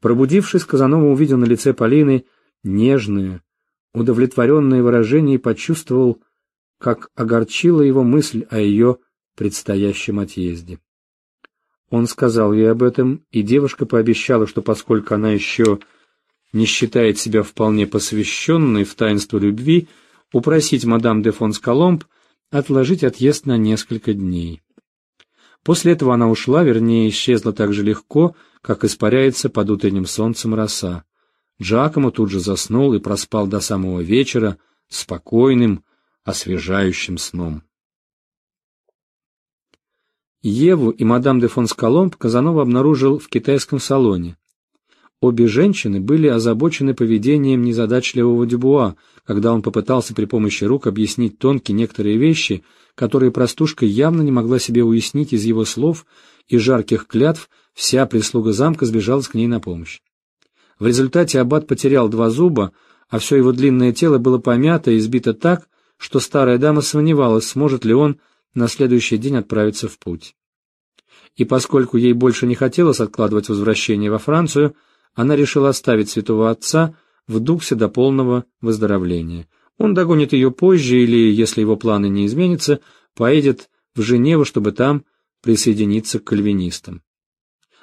Пробудившись, Казанова увидел на лице Полины нежное, удовлетворенное выражение и почувствовал, как огорчила его мысль о ее предстоящем отъезде. Он сказал ей об этом, и девушка пообещала, что поскольку она еще не считает себя вполне посвященной в таинство любви, упросить мадам де фон Скаломб отложить отъезд на несколько дней. После этого она ушла, вернее, исчезла так же легко, как испаряется под утренним солнцем роса. Джакомо тут же заснул и проспал до самого вечера спокойным, освежающим сном. Еву и мадам де фон Скаломб Казанова обнаружил в китайском салоне. Обе женщины были озабочены поведением незадачливого Дюбуа, когда он попытался при помощи рук объяснить тонкие некоторые вещи, которые простушка явно не могла себе уяснить из его слов и жарких клятв, вся прислуга замка сбежалась к ней на помощь. В результате аббат потерял два зуба, а все его длинное тело было помято и избито так, что старая дама сомневалась, сможет ли он на следующий день отправиться в путь. И поскольку ей больше не хотелось откладывать возвращение во Францию, она решила оставить святого отца в Дуксе до полного выздоровления. Он догонит ее позже или, если его планы не изменятся, поедет в Женеву, чтобы там присоединиться к кальвинистам.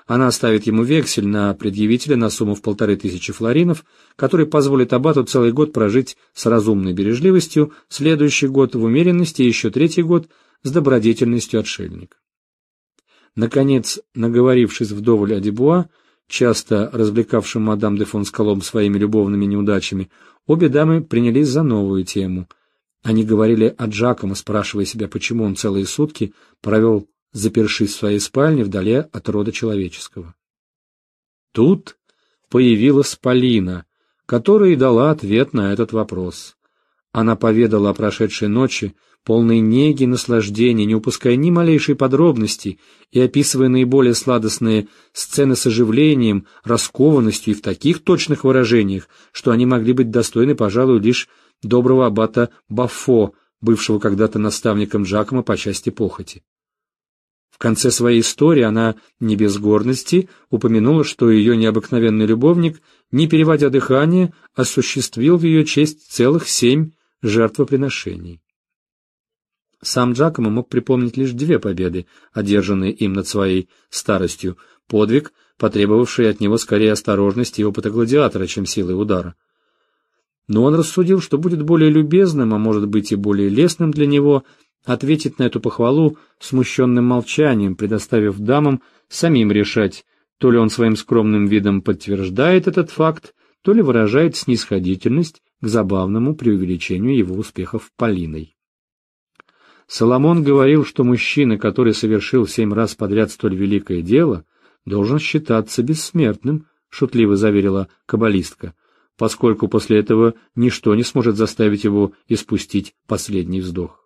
Она оставит ему вексель на предъявителя на сумму в полторы тысячи флоринов, который позволит аббату целый год прожить с разумной бережливостью, следующий год в умеренности и еще третий год с добродетельностью отшельника. Наконец, наговорившись вдоволь о Дебуа, часто развлекавшим мадам де фон Скалом своими любовными неудачами, обе дамы принялись за новую тему. Они говорили о Джакомо, спрашивая себя, почему он целые сутки провел, запершись в своей спальне вдали от рода человеческого. Тут появилась Полина, которая и дала ответ на этот вопрос. Она поведала о прошедшей ночи, полной неги и наслаждения, не упуская ни малейшей подробности и описывая наиболее сладостные сцены с оживлением, раскованностью и в таких точных выражениях, что они могли быть достойны, пожалуй, лишь доброго аббата Баффо, бывшего когда-то наставником Джакома по части похоти. В конце своей истории она, не без гордости, упомянула, что ее необыкновенный любовник, не переводя дыхание, осуществил в ее честь целых семь жертвоприношений. Сам Джакомо мог припомнить лишь две победы, одержанные им над своей старостью, подвиг, потребовавший от него скорее осторожности и опыта гладиатора, чем силы удара. Но он рассудил, что будет более любезным, а может быть и более лестным для него, ответить на эту похвалу смущенным молчанием, предоставив дамам самим решать, то ли он своим скромным видом подтверждает этот факт, то ли выражает снисходительность к забавному преувеличению его успехов Полиной. Соломон говорил, что мужчина, который совершил семь раз подряд столь великое дело, должен считаться бессмертным, шутливо заверила каббалистка, поскольку после этого ничто не сможет заставить его испустить последний вздох.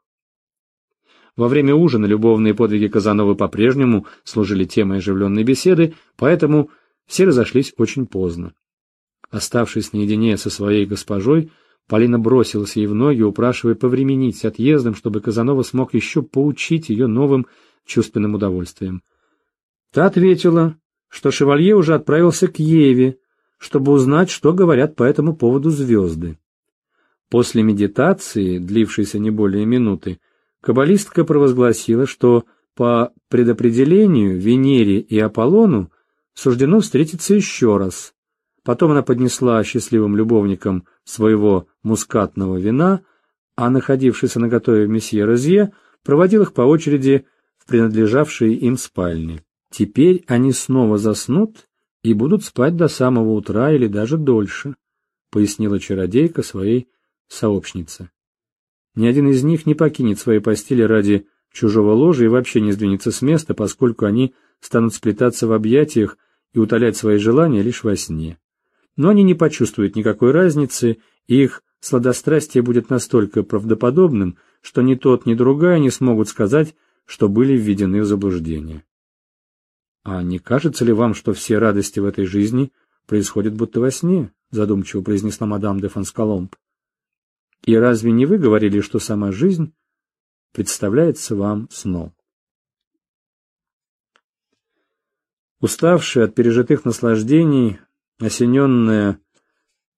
Во время ужина любовные подвиги Казановы по-прежнему служили темой оживленной беседы, поэтому все разошлись очень поздно. Оставшись наедине со своей госпожой, Полина бросилась ей в ноги, упрашивая повременить с отъездом, чтобы Казанова смог еще поучить ее новым чувственным удовольствием. Та ответила, что шевалье уже отправился к Еве, чтобы узнать, что говорят по этому поводу звезды. После медитации, длившейся не более минуты, каббалистка провозгласила, что по предопределению Венере и Аполлону суждено встретиться еще раз, Потом она поднесла счастливым любовникам своего мускатного вина, а находившийся на готове месье Розье проводил их по очереди в принадлежавшие им спальни. Теперь они снова заснут и будут спать до самого утра или даже дольше, пояснила чародейка своей сообщнице. Ни один из них не покинет своей постели ради чужого ложа и вообще не сдвинется с места, поскольку они станут сплетаться в объятиях и утолять свои желания лишь во сне но они не почувствуют никакой разницы, и их сладострастие будет настолько правдоподобным, что ни тот, ни другая не смогут сказать, что были введены в заблуждение. «А не кажется ли вам, что все радости в этой жизни происходят будто во сне?» задумчиво произнесла мадам де Фонскаломб. «И разве не вы говорили, что сама жизнь представляется вам сном?» Уставшие от пережитых наслаждений, Осененная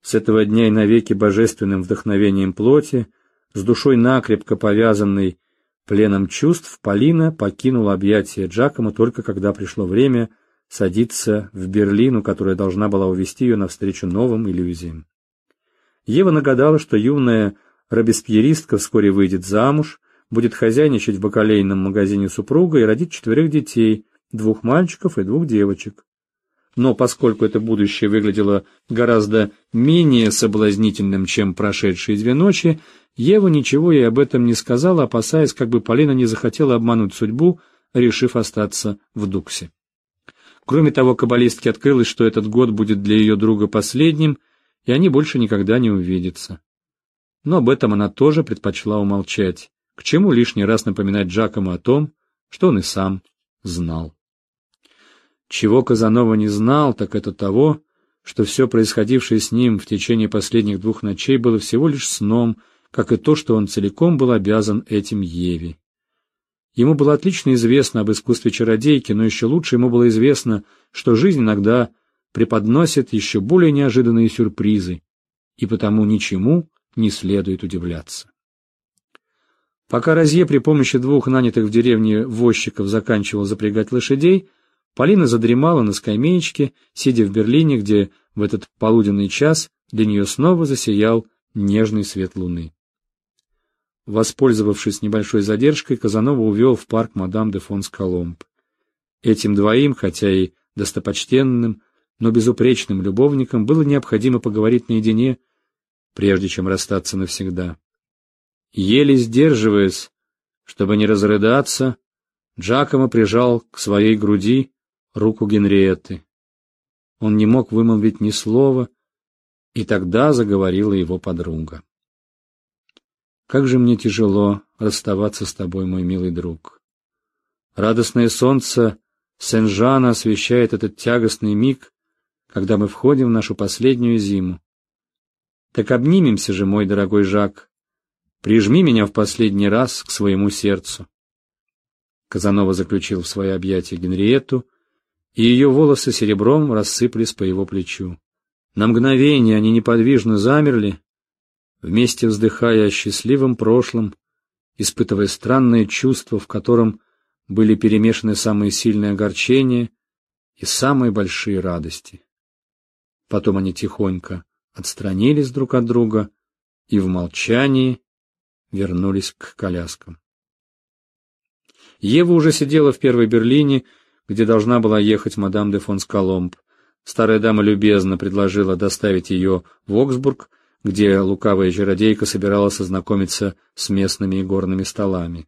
с этого дня и навеки божественным вдохновением плоти, с душой накрепко повязанной пленом чувств, Полина покинула объятия Джакома только когда пришло время садиться в Берлину, которая должна была увести ее навстречу новым иллюзиям. Ева нагадала, что юная робеспьеристка вскоре выйдет замуж, будет хозяйничать в бакалейном магазине супруга и родить четверых детей, двух мальчиков и двух девочек. Но поскольку это будущее выглядело гораздо менее соблазнительным, чем прошедшие две ночи, Ева ничего ей об этом не сказала, опасаясь, как бы Полина не захотела обмануть судьбу, решив остаться в Дуксе. Кроме того, каббалистке открылось, что этот год будет для ее друга последним, и они больше никогда не увидятся. Но об этом она тоже предпочла умолчать. К чему лишний раз напоминать Джакому о том, что он и сам знал. Чего Казанова не знал, так это того, что все происходившее с ним в течение последних двух ночей было всего лишь сном, как и то, что он целиком был обязан этим Еве. Ему было отлично известно об искусстве чародейки, но еще лучше ему было известно, что жизнь иногда преподносит еще более неожиданные сюрпризы, и потому ничему не следует удивляться. Пока Розье при помощи двух нанятых в деревне возчиков заканчивал запрягать лошадей, Полина задремала на скамеечке, сидя в Берлине, где в этот полуденный час для нее снова засиял нежный свет луны. Воспользовавшись небольшой задержкой, Казанова увел в парк мадам де фон Сколомб. Этим двоим, хотя и достопочтенным, но безупречным любовникам было необходимо поговорить наедине, прежде чем расстаться навсегда. Еле сдерживаясь, чтобы не разрыдаться, Джакомо прижал к своей груди руку Генриетты. Он не мог вымолвить ни слова, и тогда заговорила его подруга. «Как же мне тяжело расставаться с тобой, мой милый друг. Радостное солнце Сен-Жана освещает этот тягостный миг, когда мы входим в нашу последнюю зиму. Так обнимемся же, мой дорогой Жак, прижми меня в последний раз к своему сердцу. Казанова заключил в свои объятия Генриетту, и ее волосы серебром рассыпались по его плечу. На мгновение они неподвижно замерли, вместе вздыхая о счастливом прошлом, испытывая странное чувство, в котором были перемешаны самые сильные огорчения и самые большие радости. Потом они тихонько отстранились друг от друга и в молчании вернулись к коляскам. Ева уже сидела в первой Берлине, где должна была ехать мадам де фон Скаломб. Старая дама любезно предложила доставить ее в Оксбург, где лукавая чародейка собиралась ознакомиться с местными игорными столами.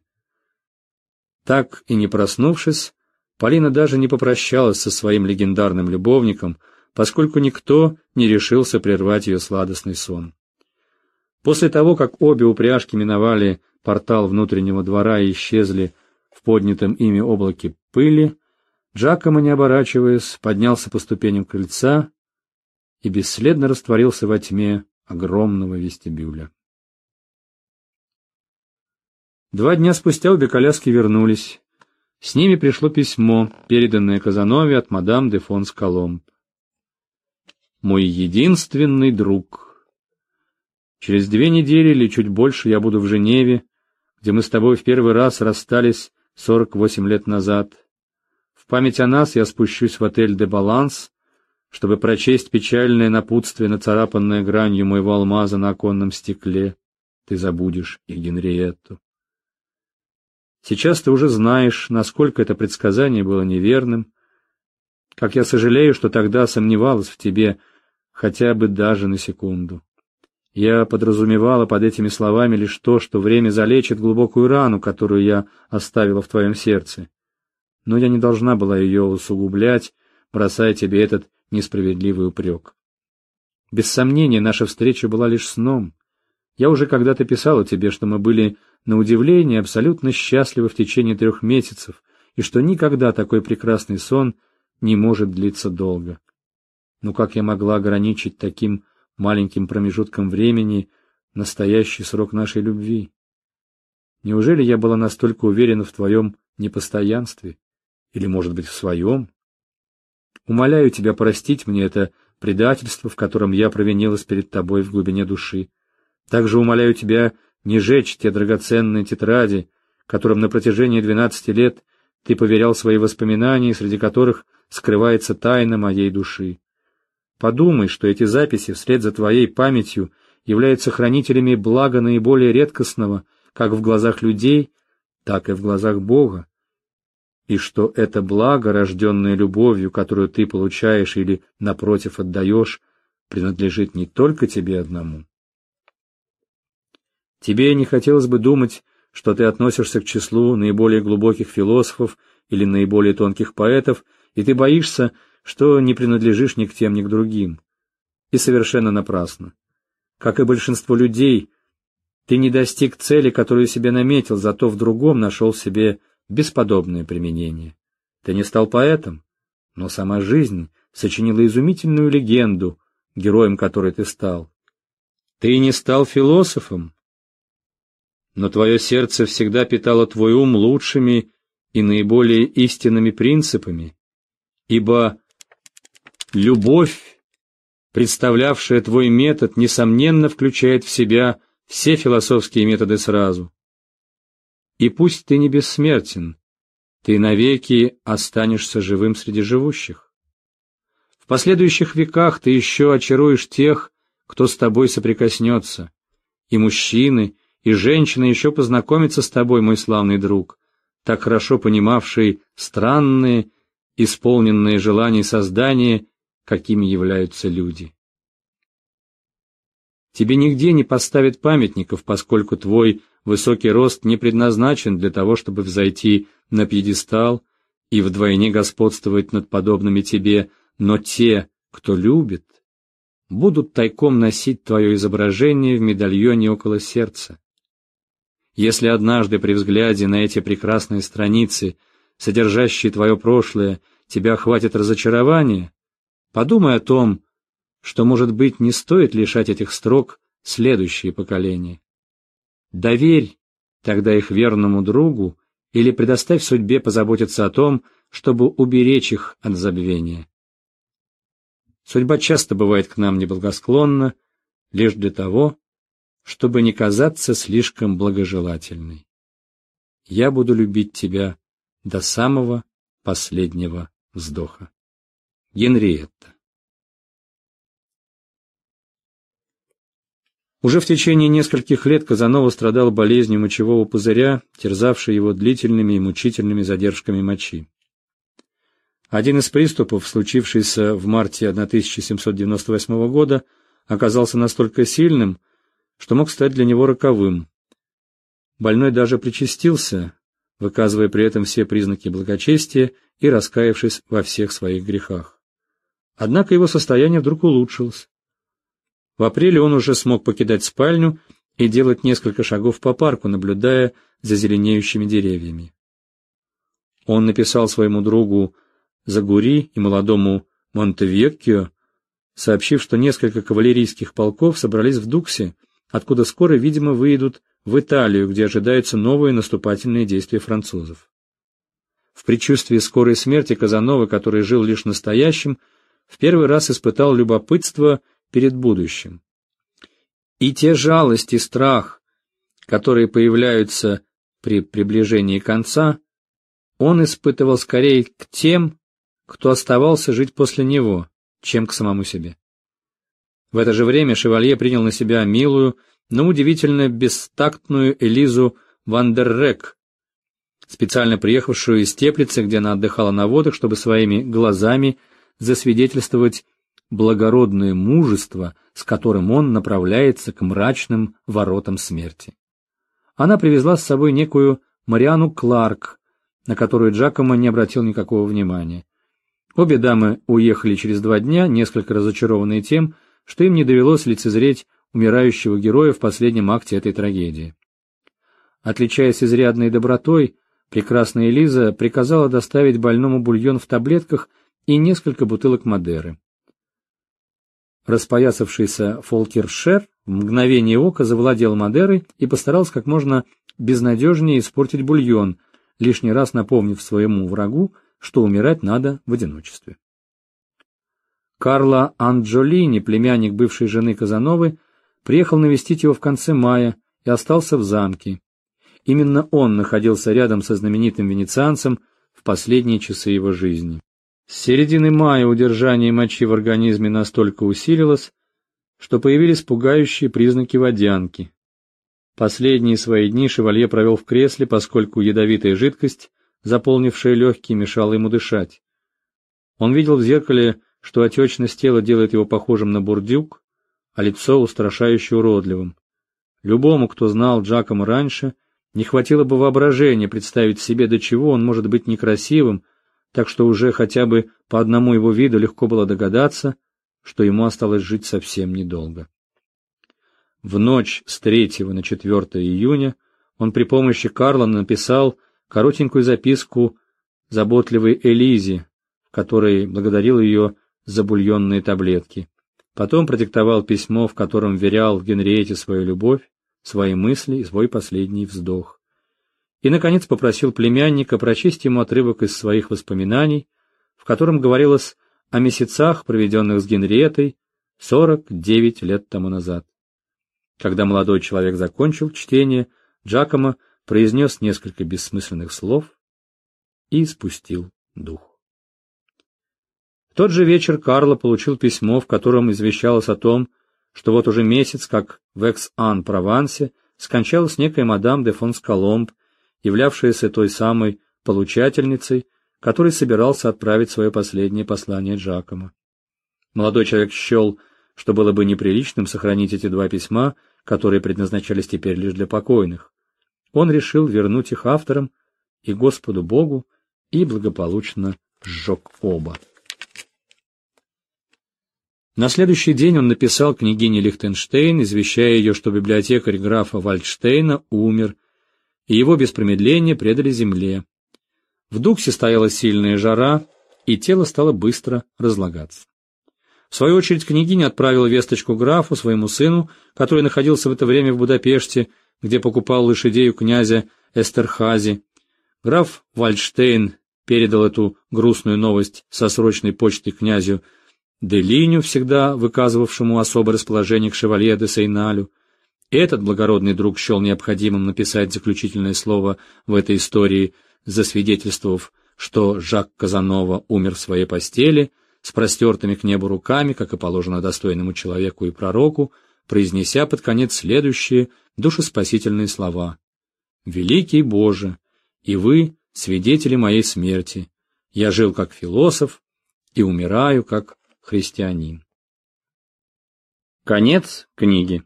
Так и не проснувшись, Полина даже не попрощалась со своим легендарным любовником, поскольку никто не решился прервать ее сладостный сон. После того, как обе упряжки миновали портал внутреннего двора и исчезли в поднятом ими облаке пыли, Джакомо, не оборачиваясь, поднялся по ступеням крыльца и бесследно растворился во тьме огромного вестибюля. Два дня спустя обе коляски вернулись. С ними пришло письмо, переданное Казанове от мадам де фон Скаломб мой единственный друг. Через две недели или чуть больше я буду в Женеве, где мы с тобой в первый раз расстались сорок восемь лет назад. В память о нас я спущусь в отель «Де Баланс», чтобы прочесть печальное напутствие, нацарапанное гранью моего алмаза на оконном стекле. Ты забудешь и Генриетту. Сейчас ты уже знаешь, насколько это предсказание было неверным, как я сожалею, что тогда сомневалась в тебе, хотя бы даже на секунду. Я подразумевала под этими словами лишь то, что время залечит глубокую рану, которую я оставила в твоем сердце. Но я не должна была ее усугублять, бросая тебе этот несправедливый упрек. Без сомнения, наша встреча была лишь сном. Я уже когда-то писала тебе, что мы были, на удивление, абсолютно счастливы в течение трех месяцев, и что никогда такой прекрасный сон не может длиться долго. Но как я могла ограничить таким маленьким промежутком времени настоящий срок нашей любви? Неужели я была настолько уверена в твоем непостоянстве? Или, может быть, в своем? Умоляю тебя простить мне это предательство, в котором я провинилась перед тобой в глубине души. Также умоляю тебя не жечь те драгоценные тетради, которым на протяжении двенадцати лет ты поверял свои воспоминания, среди которых скрывается тайна моей души. Подумай, что эти записи вслед за твоей памятью являются хранителями блага наиболее редкостного, как в глазах людей, так и в глазах Бога, и что это благо, рожденное любовью, которую ты получаешь или, напротив, отдаешь, принадлежит не только тебе одному. Тебе не хотелось бы думать, что ты относишься к числу наиболее глубоких философов или наиболее тонких поэтов, и ты боишься, что не принадлежишь ни к тем, ни к другим. И совершенно напрасно. Как и большинство людей, ты не достиг цели, которую себе наметил, зато в другом нашел себе бесподобное применение. Ты не стал поэтом, но сама жизнь сочинила изумительную легенду, героем которой ты стал. Ты не стал философом, но твое сердце всегда питало твой ум лучшими и наиболее истинными принципами, ибо любовь, представлявшая твой метод, несомненно включает в себя все философские методы сразу. И пусть ты не бессмертен, ты навеки останешься живым среди живущих. В последующих веках ты еще очаруешь тех, кто с тобой соприкоснется, и мужчины, и женщины еще познакомятся с тобой, мой славный друг, так хорошо понимавший странные, исполненные желаний создания, какими являются люди. Тебе нигде не поставят памятников, поскольку твой высокий рост не предназначен для того, чтобы взойти на пьедестал и вдвойне господствовать над подобными тебе, но те, кто любит, будут тайком носить твое изображение в медальоне около сердца. Если однажды при взгляде на эти прекрасные страницы, содержащие твое прошлое, тебя хватит разочарования, подумай о том, что, может быть, не стоит лишать этих строк следующие поколения. Доверь тогда их верному другу или предоставь судьбе позаботиться о том, чтобы уберечь их от забвения. Судьба часто бывает к нам неблагосклонна лишь для того, чтобы не казаться слишком благожелательной. Я буду любить тебя до самого последнего вздоха. Генриетта Уже в течение нескольких лет Казанова страдал болезнью мочевого пузыря, терзавшей его длительными и мучительными задержками мочи. Один из приступов, случившийся в марте 1798 года, оказался настолько сильным, что мог стать для него роковым. Больной даже причастился, выказывая при этом все признаки благочестия и раскаявшись во всех своих грехах. Однако его состояние вдруг улучшилось. В апреле он уже смог покидать спальню и делать несколько шагов по парку, наблюдая за зеленеющими деревьями. Он написал своему другу Загури и молодому Монтевеккио, сообщив, что несколько кавалерийских полков собрались в Дуксе откуда скоро, видимо, выйдут в Италию, где ожидаются новые наступательные действия французов. В предчувствии скорой смерти Казанова, который жил лишь настоящим, в первый раз испытал любопытство перед будущим. И те жалость и страх, которые появляются при приближении конца, он испытывал скорее к тем, кто оставался жить после него, чем к самому себе. В это же время шевалье принял на себя милую, но удивительно бестактную Элизу Вандеррек, специально приехавшую из Теплицы, где она отдыхала на водах, чтобы своими глазами засвидетельствовать благородное мужество, с которым он направляется к мрачным воротам смерти. Она привезла с собой некую Мариану Кларк, на которую Джакомо не обратил никакого внимания. Обе дамы уехали через два дня, несколько разочарованные тем, что им не довелось лицезреть умирающего героя в последнем акте этой трагедии. Отличаясь изрядной добротой, прекрасная Элиза приказала доставить больному бульон в таблетках и несколько бутылок Мадеры. Распоясавшийся Фолкершер в мгновение ока завладел Мадерой и постарался как можно безнадежнее испортить бульон, лишний раз напомнив своему врагу, что умирать надо в одиночестве. Карло Анджолини, племянник бывшей жены Казановы, приехал навестить его в конце мая и остался в замке. Именно он находился рядом со знаменитым венецианцем в последние часы его жизни. С середины мая удержание мочи в организме настолько усилилось, что появились пугающие признаки водянки. Последние свои дни шевалье провел в кресле, поскольку ядовитая жидкость, заполнившая легкие, мешала ему дышать. Он видел в зеркале, что отечность тела делает его похожим на бурдюк, а лицо устрашающе уродливым. Любому, кто знал Джакома раньше, не хватило бы воображения представить себе, до чего он может быть некрасивым, так что уже хотя бы по одному его виду легко было догадаться, что ему осталось жить совсем недолго. В ночь с 3 на 4 июня он при помощи Карла написал коротенькую записку заботливой Элизе, в которой благодарил ее за бульонные таблетки. Потом продиктовал письмо, в котором верял Генриете свою любовь, свои мысли и свой последний вздох. И, наконец, попросил племянника прочесть ему отрывок из своих воспоминаний, в котором говорилось о месяцах, проведенных с Генриетой 49 лет тому назад. Когда молодой человек закончил чтение, Джакомо произнес несколько бессмысленных слов и спустил дух. В тот же вечер Карло получил письмо, в котором извещалось о том, что вот уже месяц, как в Экс-Ан-Провансе скончалась некая мадам де Фонсколомб, являвшаяся той самой получательницей, который собирался отправить свое последнее послание Джакомо. Молодой человек счел, что было бы неприличным сохранить эти два письма, которые предназначались теперь лишь для покойных. Он решил вернуть их авторам и Господу Богу и благополучно сжег оба. На следующий день он написал княгине Лихтенштейн, извещая ее, что библиотекарь графа Вальдштейна умер, и его без промедления предали земле. В Дуксе стояла сильная жара, и тело стало быстро разлагаться. В свою очередь княгиня отправила весточку графу, своему сыну, который находился в это время в Будапеште, где покупал лошадей у князя Эстерхази. Граф Вальштейн передал эту грустную новость со срочной почтой князю Делиню, всегда выказывавшему особое расположение к шевалье де Сейналю. Этот благородный друг счел необходимым написать заключительное слово в этой истории, засвидетельствовав, что Жак Казанова умер в своей постели, с простертыми к небу руками, как и положено достойному человеку и пророку, произнеся под конец следующие душеспасительные слова. «Великий Боже, и вы — свидетели моей смерти. Я жил как философ и умираю как христианин». Конец книги.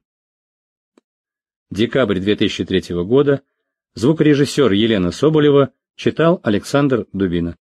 Декабрь 2003 года. Звукорежиссер Елена Соболева Читал Александр Дубина.